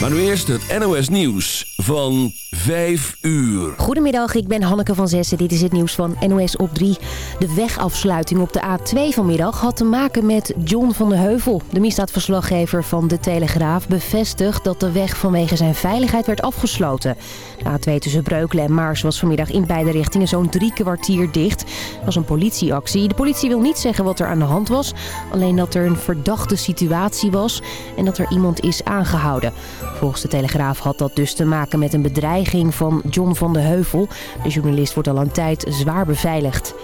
Maar nu eerst het NOS Nieuws van 5 uur. Goedemiddag, ik ben Hanneke van Zessen. Dit is het nieuws van NOS op 3. De wegafsluiting op de A2 vanmiddag had te maken met John van de Heuvel. De misdaadverslaggever van De Telegraaf bevestigt dat de weg vanwege zijn veiligheid werd afgesloten. De A2 tussen Breukelen en Maars was vanmiddag in beide richtingen zo'n drie kwartier dicht. Dat was een politieactie. De politie wil niet zeggen wat er aan de hand was. Alleen dat er een verdachte situatie was en dat er iemand is aangehouden. Volgens de Telegraaf had dat dus te maken met een bedreiging van John van de Heuvel. De journalist wordt al een tijd zwaar beveiligd.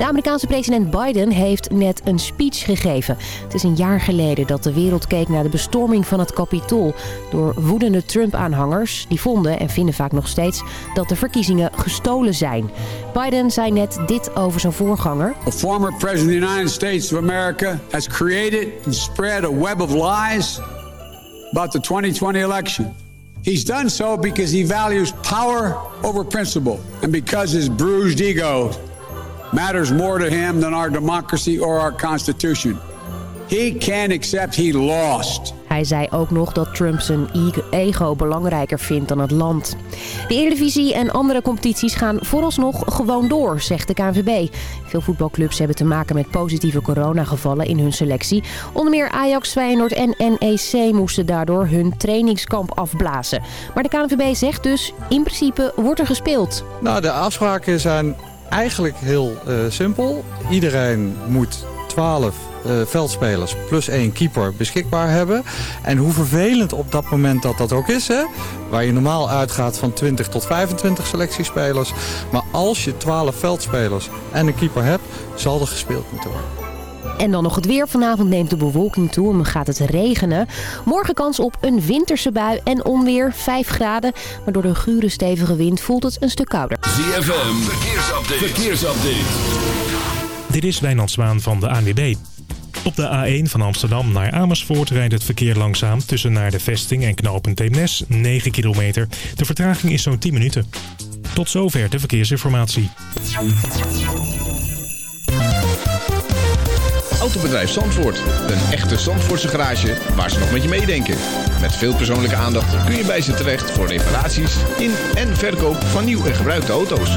De Amerikaanse president Biden heeft net een speech gegeven. Het is een jaar geleden dat de wereld keek naar de bestorming van het Capitool... door woedende Trump-aanhangers. Die vonden en vinden vaak nog steeds dat de verkiezingen gestolen zijn. Biden zei net dit over zijn voorganger. The former president of the United States of America has created and spread a web of lies about the 2020 election. He's done so because he values power over principle and because his bruised ego matters more to him than our democracy or our Constitution. He can't accept he lost. Hij zei ook nog dat Trump zijn ego belangrijker vindt dan het land. De Eredivisie en andere competities gaan vooralsnog gewoon door, zegt de KNVB. Veel voetbalclubs hebben te maken met positieve coronagevallen in hun selectie. Onder meer Ajax, Feyenoord en NEC moesten daardoor hun trainingskamp afblazen. Maar de KNVB zegt dus, in principe wordt er gespeeld. Nou, de afspraken zijn eigenlijk heel uh, simpel. Iedereen moet 12 uh, veldspelers plus één keeper beschikbaar hebben. En hoe vervelend op dat moment dat dat ook is. Hè? Waar je normaal uitgaat van 20 tot 25 selectiespelers. Maar als je 12 veldspelers en een keeper hebt, zal er gespeeld moeten worden. En dan nog het weer. Vanavond neemt de bewolking toe en gaat het regenen. Morgen kans op een winterse bui en onweer 5 graden. Maar door de gure stevige wind voelt het een stuk kouder. ZFM, verkeersupdate. verkeersupdate. Dit is Wijnand Zwaan van de ANWB. Op de A1 van Amsterdam naar Amersfoort rijdt het verkeer langzaam... tussen naar de vesting en knooppunt Eemnes, 9 kilometer. De vertraging is zo'n 10 minuten. Tot zover de verkeersinformatie. Autobedrijf Zandvoort. Een echte Zandvoortse garage waar ze nog met je meedenken. Met veel persoonlijke aandacht kun je bij ze terecht voor reparaties in en verkoop van nieuw en gebruikte auto's.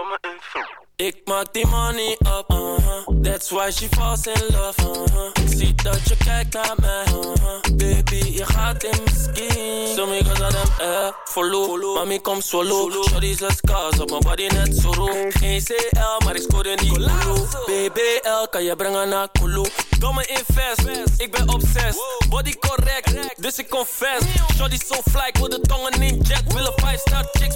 invest. Ik maak die money up, uh -huh. That's why she falls in love, uh -huh. Ik zie dat je kijkt naar mij, uh -huh. Baby, je gaat in mijn skin Zo me gaan hem eh, follow Mami, kom solo Shorty's a scars op mijn body net zo roep Geen CL, maar ik scoor in die Kulu BBL, kan je brengen naar Kulu? Domme invest, ik ben obsessed. Body correct, dus ik confess. Shorty so fly, ik wil de tongen in jet. Willen 5 star chicks,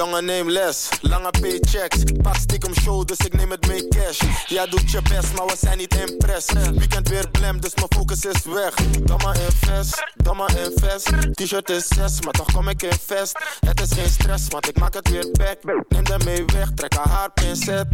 Jongen, neem les, lange paychecks. Pak stiekem show, dus ik neem het mee cash. Ja, doet je best, maar we zijn niet impress. Weekend weer blem, dus mijn focus is weg. Domme invest, domme invest. T-shirt is 6, maar toch kom ik in vest. Het is geen stress, want ik maak het weer back. Neem de mee weg, trek haar haar pincet.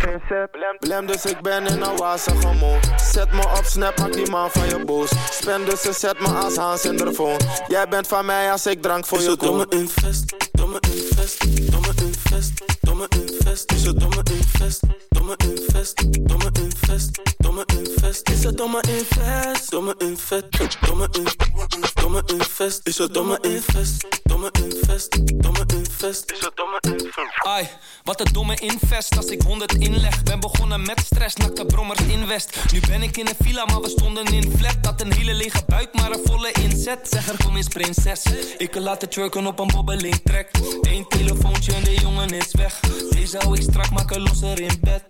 Blem, dus ik ben in een wazige mood. Zet me op snap, maak die man van je boos. Spend dus ze zet me als Hans in de phone. Jij bent van mij als ik drank voor je koop. Domme invest, domme invest, domme invest, domme invest. Is het domme invest, domme invest, domme invest, domme invest. Is het domme invest, domme invest, domme invest, domme invest. Is het domme invest, domme invest, domme invest. Is het domme invest. Ai, wat een domme invest als ik 100 inleg. Ben begonnen met stress, nakte brommers invest. Nu ben ik in een villa, maar we stonden in flat. Dat een hele lege buik, maar een volle inzet. Zeg er kom eens prinses. Ik kan laten trucken op een bobbeling trek. Eén telefoontje en de jongen is weg. Deze hou ik strak, maken losser in bed.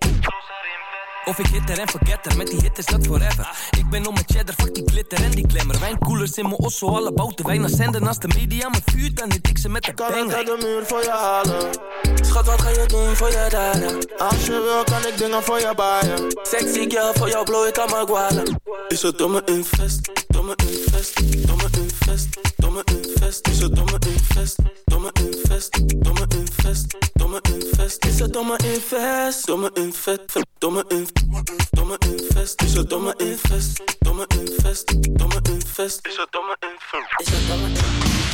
Of ik hitter en forgetter, met die hit is dat forever. Ik ben om mijn cheddar, fuck die glitter en die klemmer. Wijnkoelers in mijn osso, alle bouten wijn zenden. Als de media me vuurt, dan hit ik ze met de kan banger. Kan ik de muur voor je halen? Schat, wat ga je doen voor je daden? Als je wil, kan ik dingen voor je baaien. Sexy girl, voor jou blow ik aan mijn. Is het domme invest, domme invest, domme invest, domme invest. Is het domme invest, domme invest, domme invest, domme invest. Is het domme invest, domme invest, domme invest domme infest, is het domme infest, domme infest, domme infest, is het domme infest, is het domme infest.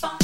Bye.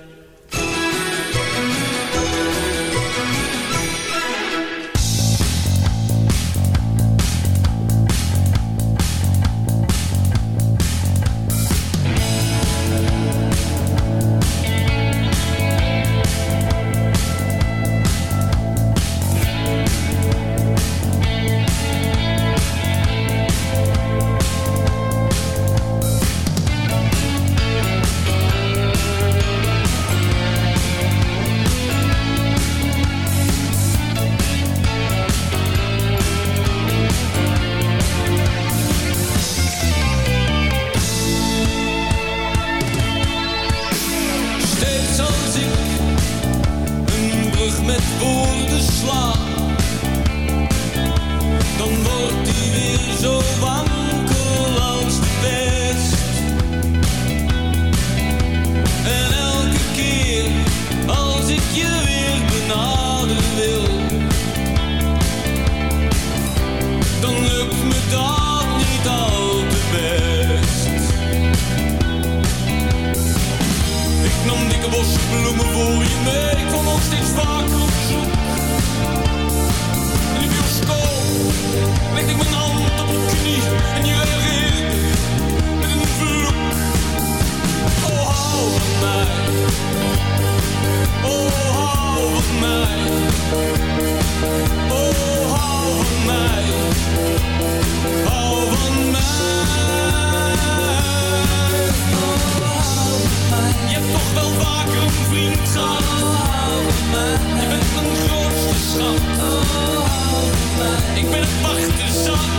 Ik ben het wachten zat.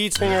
Lead singer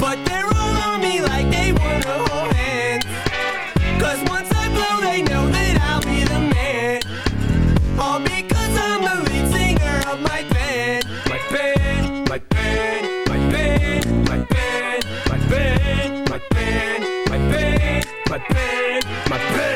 But they're all on me like they wanna hold hands Cause once I blow they know that I'll be the man. All because I'm the lead singer of my band My band, my band, my band, my band My band, my band, my band, my band, my band, my band.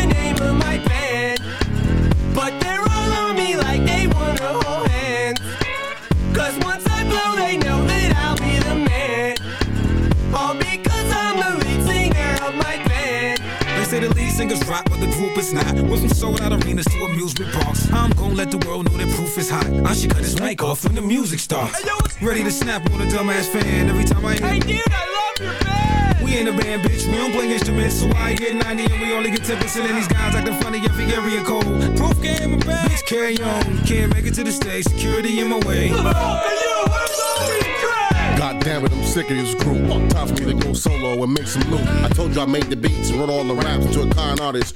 but the group is not. Went from sold out arenas to amusement parks. I'm gonna let the world know that proof is hot. I should cut his mic off when the music starts. Ready to snap on a dumbass fan every time I hear. Hey dude, I love your band. We ain't a band, bitch. We don't play instruments, so I get 90 and we only get 10%. And these guys acting funny every area code. Proof game and bad. Bitch, carry on. Can't make it to the stage. Security in my way. Hey yo, where's Lori Drag? God damn it, I'm sick of this group. Time for me to go solo and make some loot. I told you I made the beats and wrote all the raps to a con artist.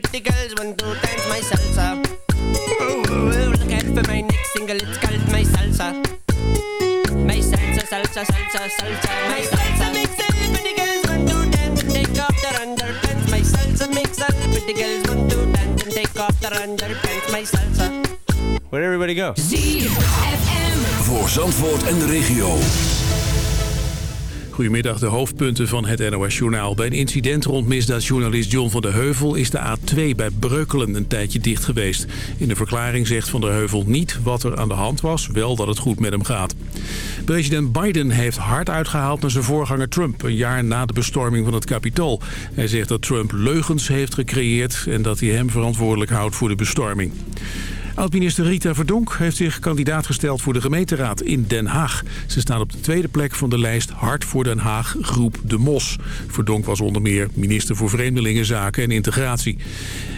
pretty girls want to dance my salsa. Ooh, ooh, look out for my next single, it's called my salsa. My salsa, salsa, salsa, salsa, my salsa makes all the pretty girls want to dance and take off their underpants. My salsa makes all the pretty girls want to dance and take off their underpants. My salsa. Where'd everybody go? Voor Zandvoort en de regio. Goedemiddag, de hoofdpunten van het NOS-journaal. Bij een incident rond misdaadjournalist John van der Heuvel... is de A2 bij Breukelen een tijdje dicht geweest. In de verklaring zegt Van der Heuvel niet wat er aan de hand was... wel dat het goed met hem gaat. President Biden heeft hard uitgehaald naar zijn voorganger Trump... een jaar na de bestorming van het Capitool. Hij zegt dat Trump leugens heeft gecreëerd... en dat hij hem verantwoordelijk houdt voor de bestorming. Oud-minister Rita Verdonk heeft zich kandidaat gesteld voor de gemeenteraad in Den Haag. Ze staat op de tweede plek van de lijst Hart voor Den Haag, groep De Mos. Verdonk was onder meer minister voor Vreemdelingenzaken en Integratie.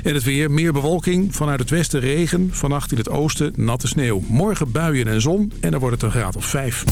En het weer, meer bewolking, vanuit het westen regen, vannacht in het oosten natte sneeuw. Morgen buien en zon en dan wordt het een graad of vijf.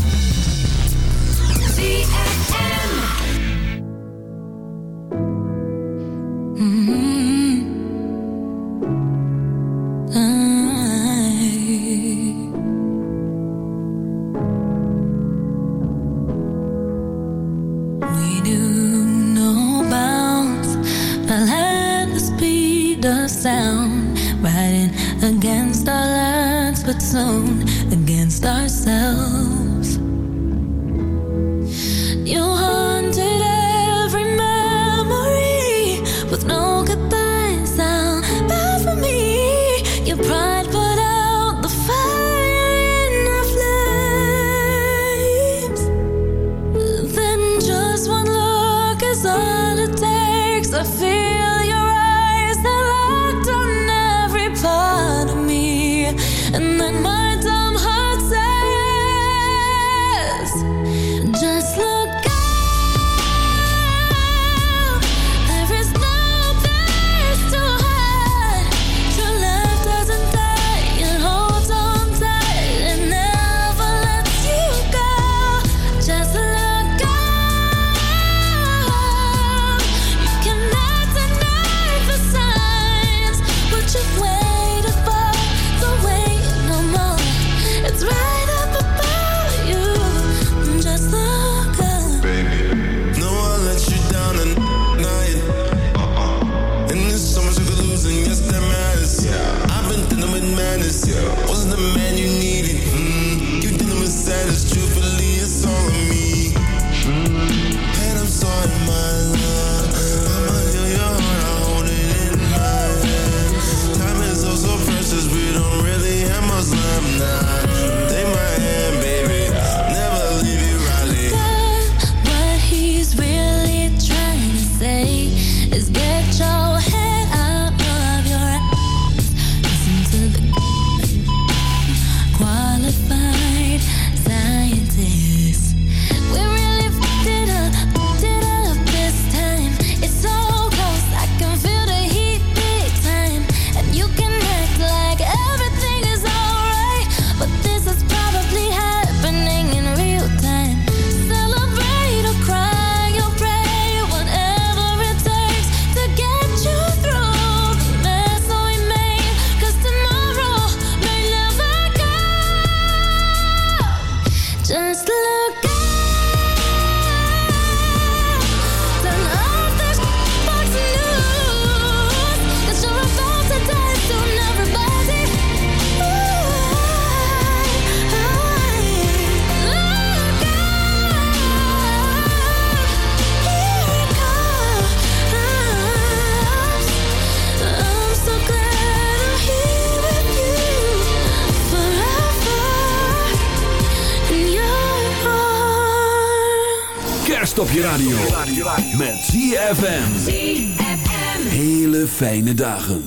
Fijne dagen.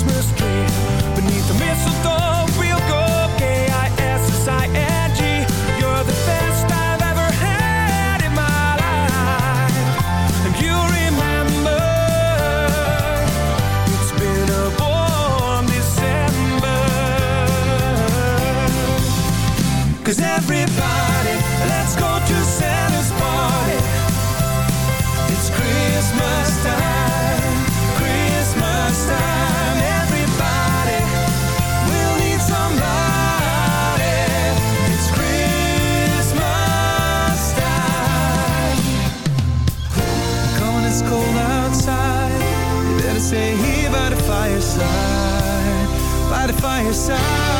Christmas tree. Beneath the mistletoe, your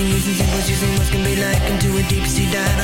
Using use and see what you think, can be like into a deep sea dive.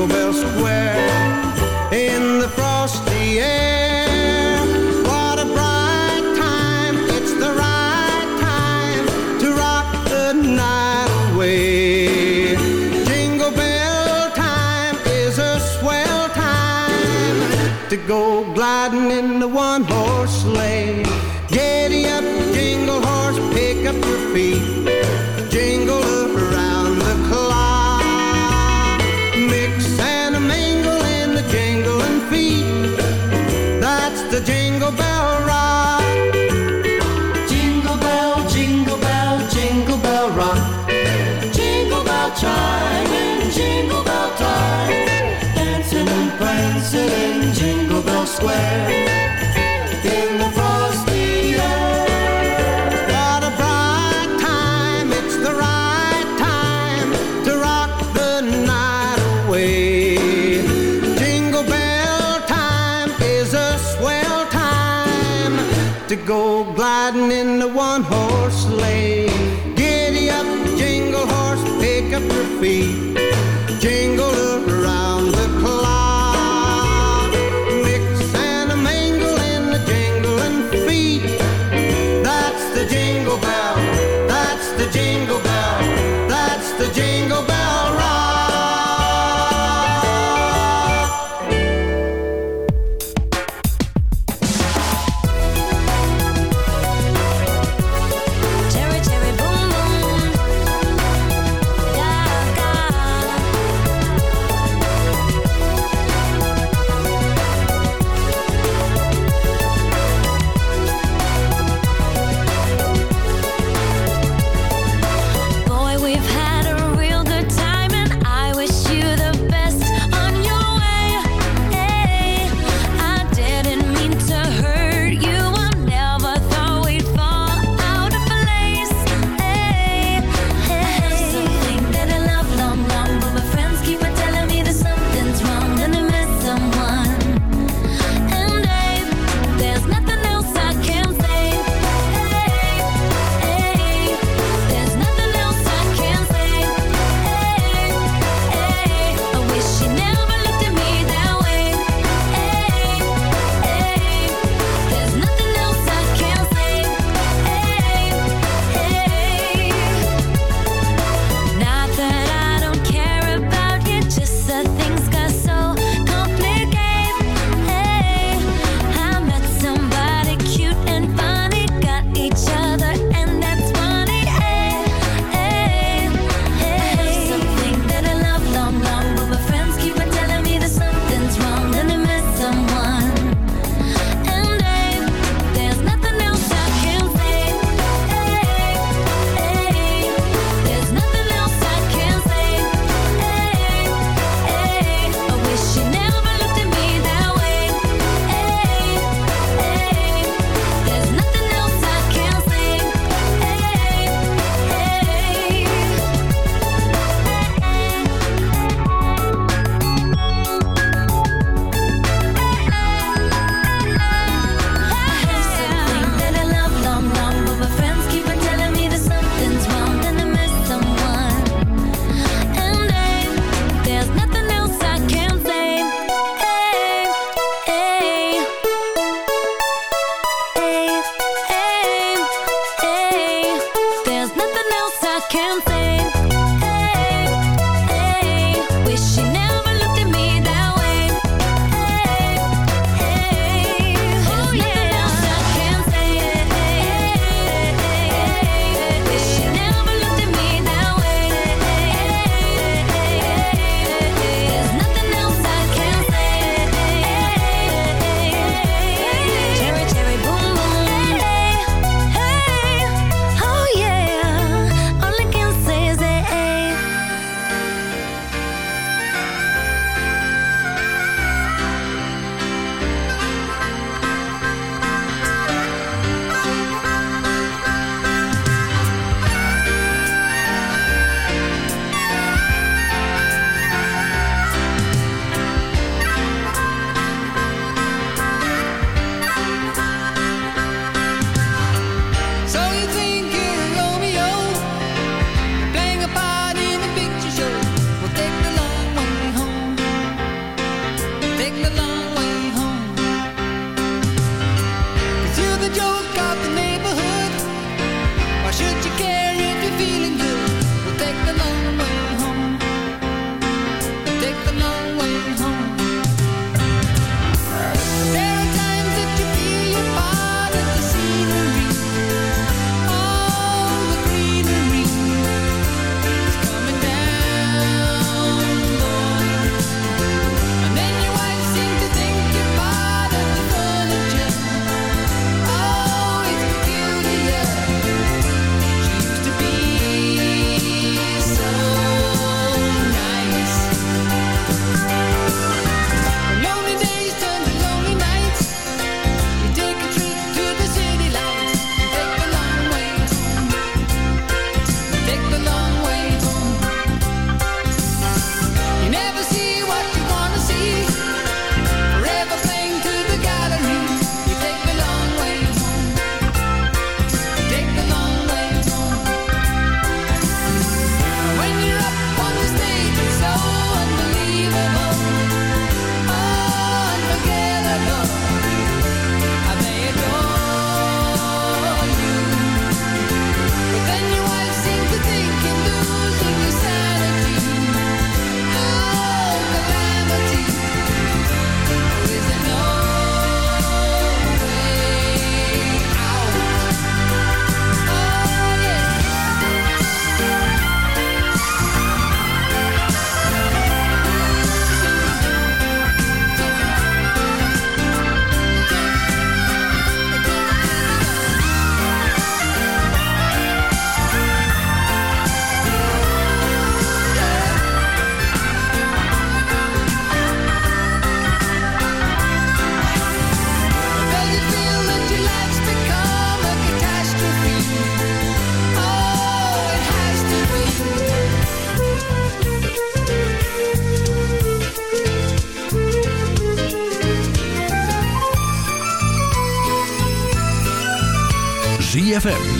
go elsewhere é chime Jingle Bell time. Dancing and prancing in Jingle Bell Square. In the frosty air. What a bright time, it's the right time to rock the night away. Jingle Bell time is a swell time to go gliding in the one horse sleigh. feet.